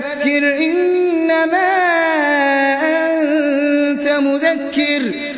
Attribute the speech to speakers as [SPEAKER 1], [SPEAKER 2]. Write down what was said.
[SPEAKER 1] فذكر إنما أنت مذكر.